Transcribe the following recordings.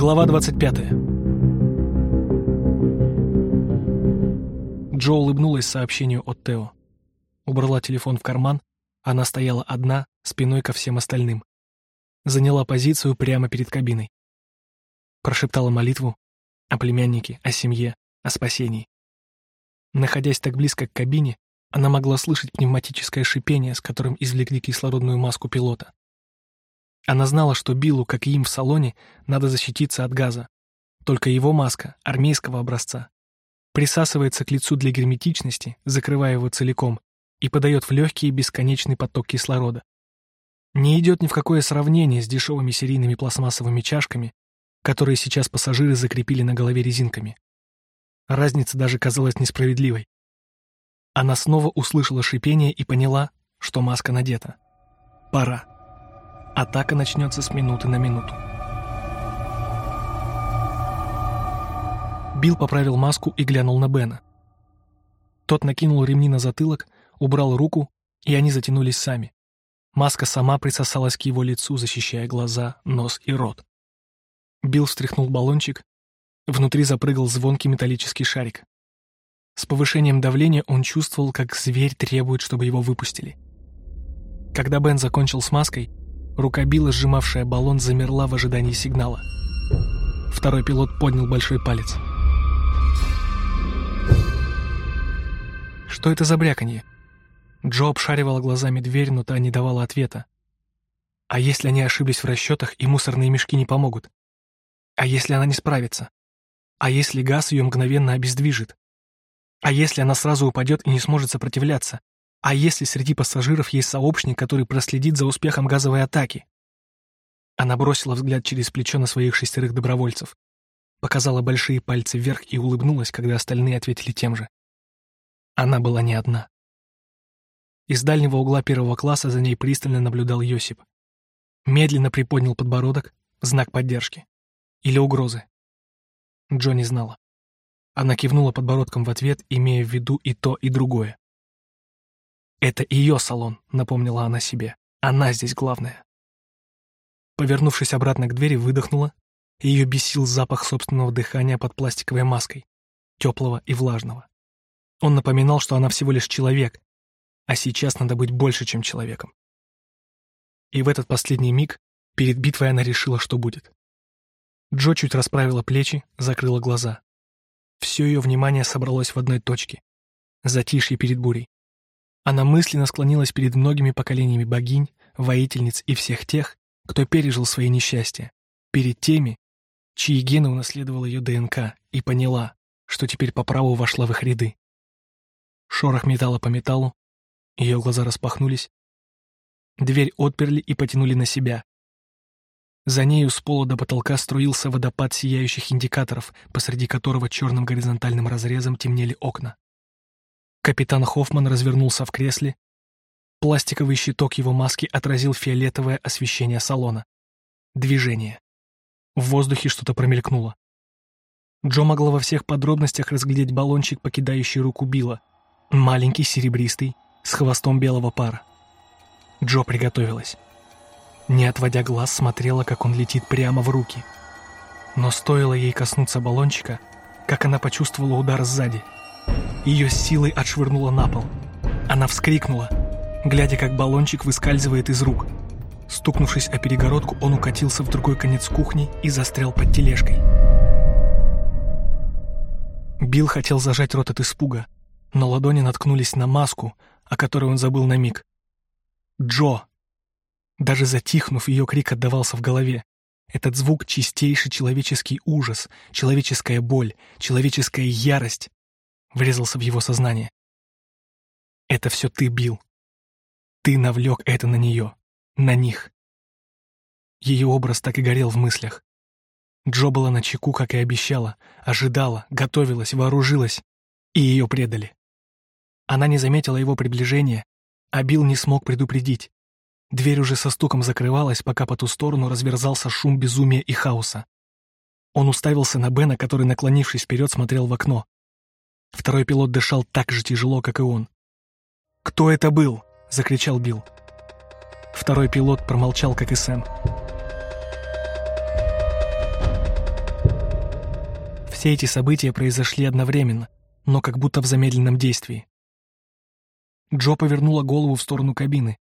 Глава 25. Джо улыбнулась сообщению от Тео. Убрала телефон в карман, она стояла одна, спиной ко всем остальным. Заняла позицию прямо перед кабиной. Прошептала молитву о племяннике, о семье, о спасении. Находясь так близко к кабине, она могла слышать пневматическое шипение, с которым извлекли кислородную маску пилота. Она знала, что Биллу, как и им в салоне, надо защититься от газа. Только его маска, армейского образца, присасывается к лицу для герметичности, закрывая его целиком, и подает в легкий бесконечный поток кислорода. Не идет ни в какое сравнение с дешевыми серийными пластмассовыми чашками, которые сейчас пассажиры закрепили на голове резинками. Разница даже казалась несправедливой. Она снова услышала шипение и поняла, что маска надета. Пора. Атака начнется с минуты на минуту. Билл поправил маску и глянул на Бена. Тот накинул ремни на затылок, убрал руку, и они затянулись сами. Маска сама присосалась к его лицу, защищая глаза, нос и рот. Билл встряхнул баллончик. Внутри запрыгал звонкий металлический шарик. С повышением давления он чувствовал, как зверь требует, чтобы его выпустили. Когда Бен закончил с маской, рука Билла, сжимавшая баллон, замерла в ожидании сигнала. Второй пилот поднял большой палец. Что это за бряканье? Джо обшаривала глазами дверь, но та не давала ответа. А если они ошиблись в расчетах, и мусорные мешки не помогут? А если она не справится? А если газ ее мгновенно обездвижит? А если она сразу упадет и не сможет сопротивляться? А если среди пассажиров есть сообщник, который проследит за успехом газовой атаки? Она бросила взгляд через плечо на своих шестерых добровольцев, показала большие пальцы вверх и улыбнулась, когда остальные ответили тем же. Она была не одна. Из дальнего угла первого класса за ней пристально наблюдал Йосип. Медленно приподнял подбородок, знак поддержки. Или угрозы. Джо не знала. Она кивнула подбородком в ответ, имея в виду и то, и другое. «Это ее салон», — напомнила она себе. «Она здесь главная». Повернувшись обратно к двери, выдохнула, ее бесил запах собственного дыхания под пластиковой маской, теплого и влажного. Он напоминал, что она всего лишь человек, а сейчас надо быть больше, чем человеком. И в этот последний миг перед битвой она решила, что будет. Джо чуть расправила плечи, закрыла глаза. Все ее внимание собралось в одной точке. Затишье перед бурей. Она мысленно склонилась перед многими поколениями богинь, воительниц и всех тех, кто пережил свои несчастья, перед теми, чьи гены унаследовал ее ДНК, и поняла, что теперь по праву вошла в их ряды. Шорох металла по металлу, ее глаза распахнулись. Дверь отперли и потянули на себя. За нею с пола до потолка струился водопад сияющих индикаторов, посреди которого черным горизонтальным разрезом темнели окна. Капитан Хоффман развернулся в кресле. Пластиковый щиток его маски отразил фиолетовое освещение салона. Движение. В воздухе что-то промелькнуло. Джо могла во всех подробностях разглядеть баллончик, покидающий руку Билла. Маленький, серебристый, с хвостом белого пара. Джо приготовилась. Не отводя глаз, смотрела, как он летит прямо в руки. Но стоило ей коснуться баллончика, как она почувствовала удар сзади. Ее силой отшвырнуло на пол. Она вскрикнула, глядя, как баллончик выскальзывает из рук. Стукнувшись о перегородку, он укатился в другой конец кухни и застрял под тележкой. Билл хотел зажать рот от испуга, но ладони наткнулись на маску, о которой он забыл на миг. «Джо!» Даже затихнув, ее крик отдавался в голове. Этот звук — чистейший человеческий ужас, человеческая боль, человеческая ярость врезался в его сознание. «Это все ты, бил. Ты навлек это на нее, на них». Ее образ так и горел в мыслях. Джо была на чеку, как и обещала, ожидала, готовилась, вооружилась, и ее предали. Она не заметила его приближения, а Билл не смог предупредить. Дверь уже со стуком закрывалась, пока по ту сторону разверзался шум безумия и хаоса. Он уставился на Бена, который, наклонившись вперед, смотрел в окно. Второй пилот дышал так же тяжело, как и он. «Кто это был?» — закричал Билл. Второй пилот промолчал, как и Сэм. Все эти события произошли одновременно, но как будто в замедленном действии. Джо повернула голову в сторону кабины.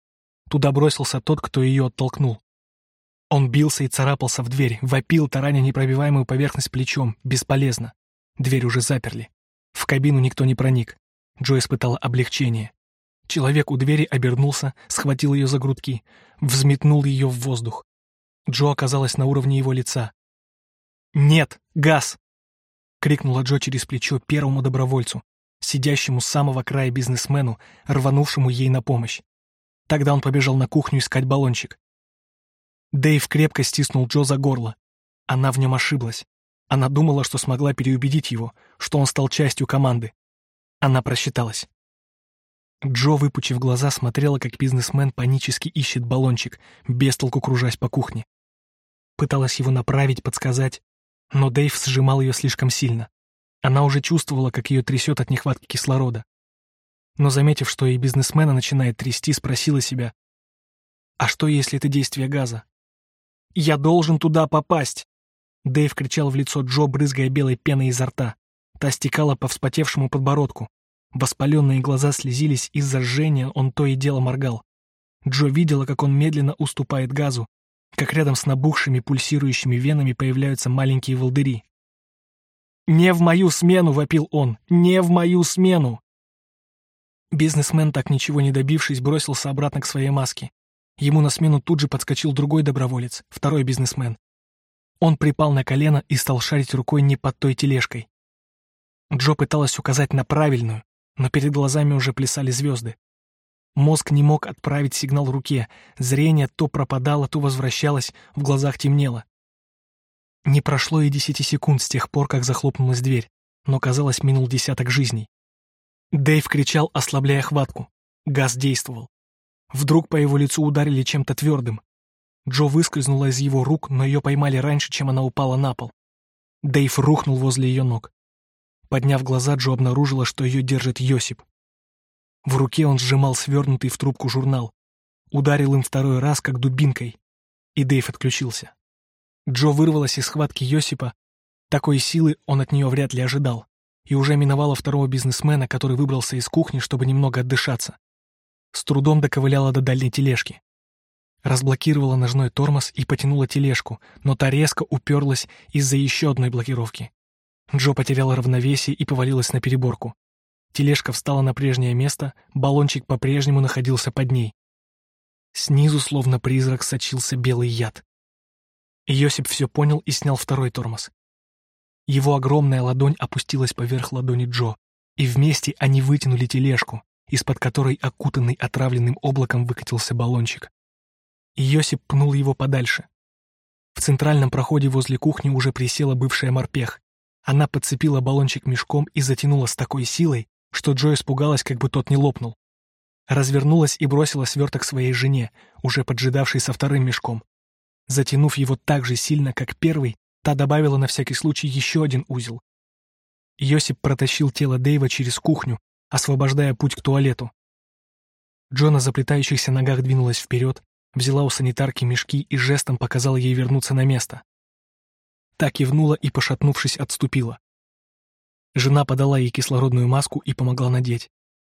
Туда бросился тот, кто ее оттолкнул. Он бился и царапался в дверь, вопил, тараня непробиваемую поверхность плечом. Бесполезно. Дверь уже заперли. Кабину никто не проник. Джо испытала облегчение. Человек у двери обернулся, схватил ее за грудки, взметнул ее в воздух. Джо оказалась на уровне его лица. «Нет, газ!» — крикнула Джо через плечо первому добровольцу, сидящему с самого края бизнесмену, рванувшему ей на помощь. Тогда он побежал на кухню искать баллончик. Дэйв крепко стиснул Джо за горло. Она в нем ошиблась. Она думала, что смогла переубедить его, что он стал частью команды. Она просчиталась. Джо, выпучив глаза, смотрела, как бизнесмен панически ищет баллончик, без толку кружась по кухне. Пыталась его направить, подсказать, но Дэйв сжимал ее слишком сильно. Она уже чувствовала, как ее трясет от нехватки кислорода. Но, заметив, что и бизнесмена начинает трясти, спросила себя, «А что, если это действие газа?» «Я должен туда попасть!» Дэйв кричал в лицо Джо, брызгая белой пеной изо рта. Та стекала по вспотевшему подбородку. Воспаленные глаза слезились из-за жжения, он то и дело моргал. Джо видела, как он медленно уступает газу, как рядом с набухшими пульсирующими венами появляются маленькие волдыри. «Не в мою смену!» — вопил он. «Не в мою смену!» Бизнесмен, так ничего не добившись, бросился обратно к своей маске. Ему на смену тут же подскочил другой доброволец, второй бизнесмен. Он припал на колено и стал шарить рукой не под той тележкой. Джо пыталась указать на правильную, но перед глазами уже плясали звезды. Мозг не мог отправить сигнал руке, зрение то пропадало, то возвращалось, в глазах темнело. Не прошло и десяти секунд с тех пор, как захлопнулась дверь, но, казалось, минул десяток жизней. Дэйв кричал, ослабляя хватку. Газ действовал. Вдруг по его лицу ударили чем-то твердым. Джо выскользнула из его рук, но ее поймали раньше, чем она упала на пол. Дэйв рухнул возле ее ног. Подняв глаза, Джо обнаружила, что ее держит Йосип. В руке он сжимал свернутый в трубку журнал. Ударил им второй раз, как дубинкой. И Дэйв отключился. Джо вырвалась из схватки Йосипа. Такой силы он от нее вряд ли ожидал. И уже миновала второго бизнесмена, который выбрался из кухни, чтобы немного отдышаться. С трудом доковыляла до дальней тележки. Разблокировала ножной тормоз и потянула тележку, но та резко уперлась из-за еще одной блокировки. Джо потеряла равновесие и повалилась на переборку. Тележка встала на прежнее место, баллончик по-прежнему находился под ней. Снизу, словно призрак, сочился белый яд. Йосип все понял и снял второй тормоз. Его огромная ладонь опустилась поверх ладони Джо, и вместе они вытянули тележку, из-под которой окутанный отравленным облаком выкатился баллончик. Йосип пнул его подальше. В центральном проходе возле кухни уже присела бывшая морпех. Она подцепила баллончик мешком и затянула с такой силой, что Джо испугалась, как бы тот не лопнул. Развернулась и бросила сверток своей жене, уже поджидавшей со вторым мешком. Затянув его так же сильно, как первый, та добавила на всякий случай еще один узел. Йосип протащил тело Дэйва через кухню, освобождая путь к туалету. Джо на заплетающихся ногах двинулась вперед, взяла у санитарки мешки и жестом показала ей вернуться на место. Та кивнула и, пошатнувшись, отступила. Жена подала ей кислородную маску и помогла надеть.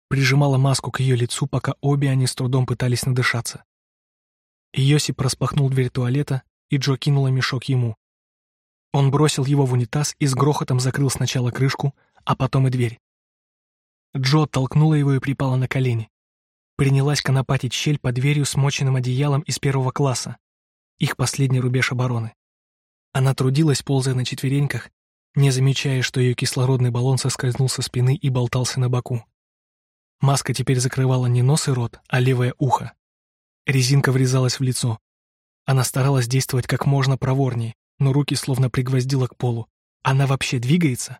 Прижимала маску к ее лицу, пока обе они с трудом пытались надышаться. Йосип распахнул дверь туалета, и Джо кинула мешок ему. Он бросил его в унитаз и с грохотом закрыл сначала крышку, а потом и дверь. Джо толкнула его и припала на колени. Принялась конопатить щель под дверью смоченным одеялом из первого класса. Их последний рубеж обороны. Она трудилась, ползая на четвереньках, не замечая, что ее кислородный баллон соскользнул со спины и болтался на боку. Маска теперь закрывала не нос и рот, а левое ухо. Резинка врезалась в лицо. Она старалась действовать как можно проворнее, но руки словно пригвоздила к полу. Она вообще двигается?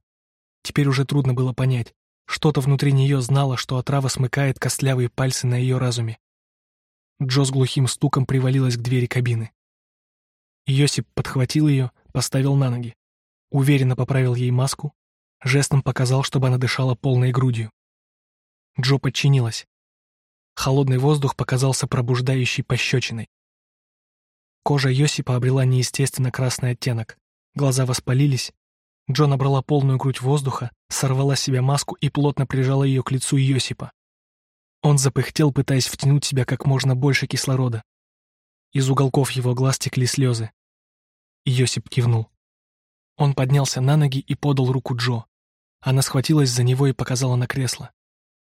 Теперь уже трудно было понять. Что-то внутри нее знало, что отрава смыкает костлявые пальцы на ее разуме. Джо с глухим стуком привалилась к двери кабины. Йосип подхватил ее, поставил на ноги уверенно поправил ей маску, жестом показал, чтобы она дышала полной грудью. Джо подчинилась. Холодный воздух показался пробуждающей пощечиной. Кожа Йосипа обрела неестественно красный оттенок, глаза воспалились, Джо набрала полную грудь воздуха, сорвала с себя маску и плотно прижала ее к лицу Йосипа. Он запыхтел, пытаясь втянуть себя как можно больше кислорода. Из уголков его глаз текли слезы. Йосип кивнул. Он поднялся на ноги и подал руку Джо. Она схватилась за него и показала на кресло.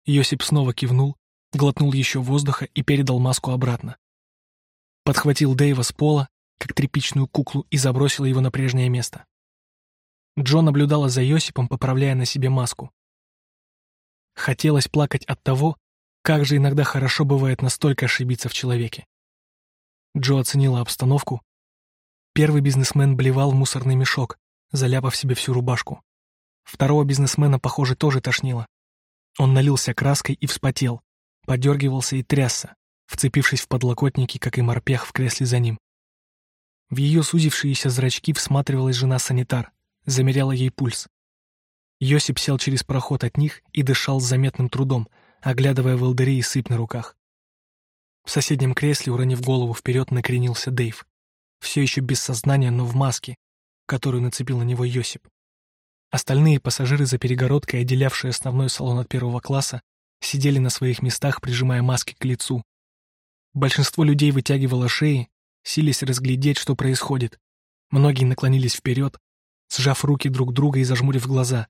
Йосип снова кивнул, глотнул еще воздуха и передал маску обратно. Подхватил Дэйва с пола, как тряпичную куклу, и забросил его на прежнее место. Джо наблюдала за Йосипом, поправляя на себе маску. Хотелось плакать от того, как же иногда хорошо бывает настолько ошибиться в человеке. Джо оценила обстановку. Первый бизнесмен блевал в мусорный мешок, заляпав себе всю рубашку. Второго бизнесмена, похоже, тоже тошнило. Он налился краской и вспотел, подергивался и трясся, вцепившись в подлокотники, как и морпех в кресле за ним. В ее сузившиеся зрачки всматривалась жена-санитар, замеряла ей пульс. Йосип сел через проход от них и дышал с заметным трудом, оглядывая волдыри и сыпь на руках. В соседнем кресле, уронив голову вперед, накренился Дэйв. Все еще без сознания, но в маске, которую нацепил на него Йосип. Остальные пассажиры за перегородкой, отделявшие основной салон от первого класса, сидели на своих местах, прижимая маски к лицу. Большинство людей вытягивало шеи, силясь разглядеть, что происходит. Многие наклонились вперед, сжав руки друг друга и зажмурив глаза.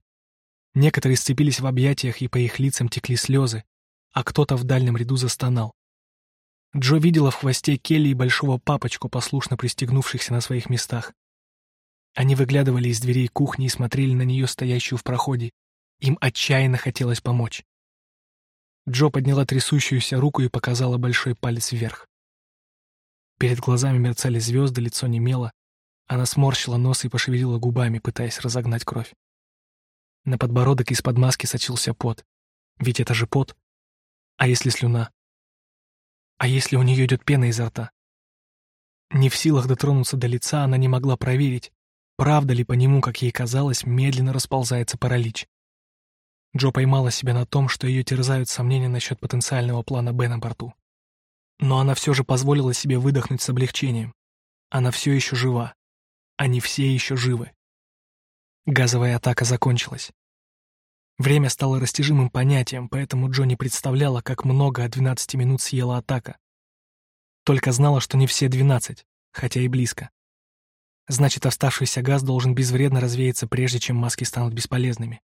Некоторые сцепились в объятиях, и по их лицам текли слезы, а кто-то в дальнем ряду застонал. Джо видела в хвосте Келли и большого папочку, послушно пристегнувшихся на своих местах. Они выглядывали из дверей кухни и смотрели на нее, стоящую в проходе. Им отчаянно хотелось помочь. Джо подняла трясущуюся руку и показала большой палец вверх. Перед глазами мерцали звезды, лицо немело, она сморщила нос и пошевелила губами, пытаясь разогнать кровь. На подбородок из-под маски сочился пот. Ведь это же пот. А если слюна? А если у нее идет пена изо рта? Не в силах дотронуться до лица, она не могла проверить, правда ли по нему, как ей казалось, медленно расползается паралич. Джо поймала себя на том, что ее терзают сомнения насчет потенциального плана Б на борту. Но она все же позволила себе выдохнуть с облегчением. Она все еще жива. Они все еще живы. Газовая атака закончилась. Время стало растяжимым понятием, поэтому Джо представляла, как много от 12 минут съела атака. Только знала, что не все 12, хотя и близко. Значит, оставшийся газ должен безвредно развеяться, прежде чем маски станут бесполезными.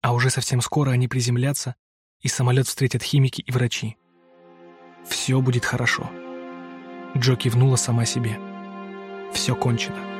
А уже совсем скоро они приземлятся, и самолет встретят химики и врачи. Все будет хорошо. Джо кивнула сама себе. Все кончено.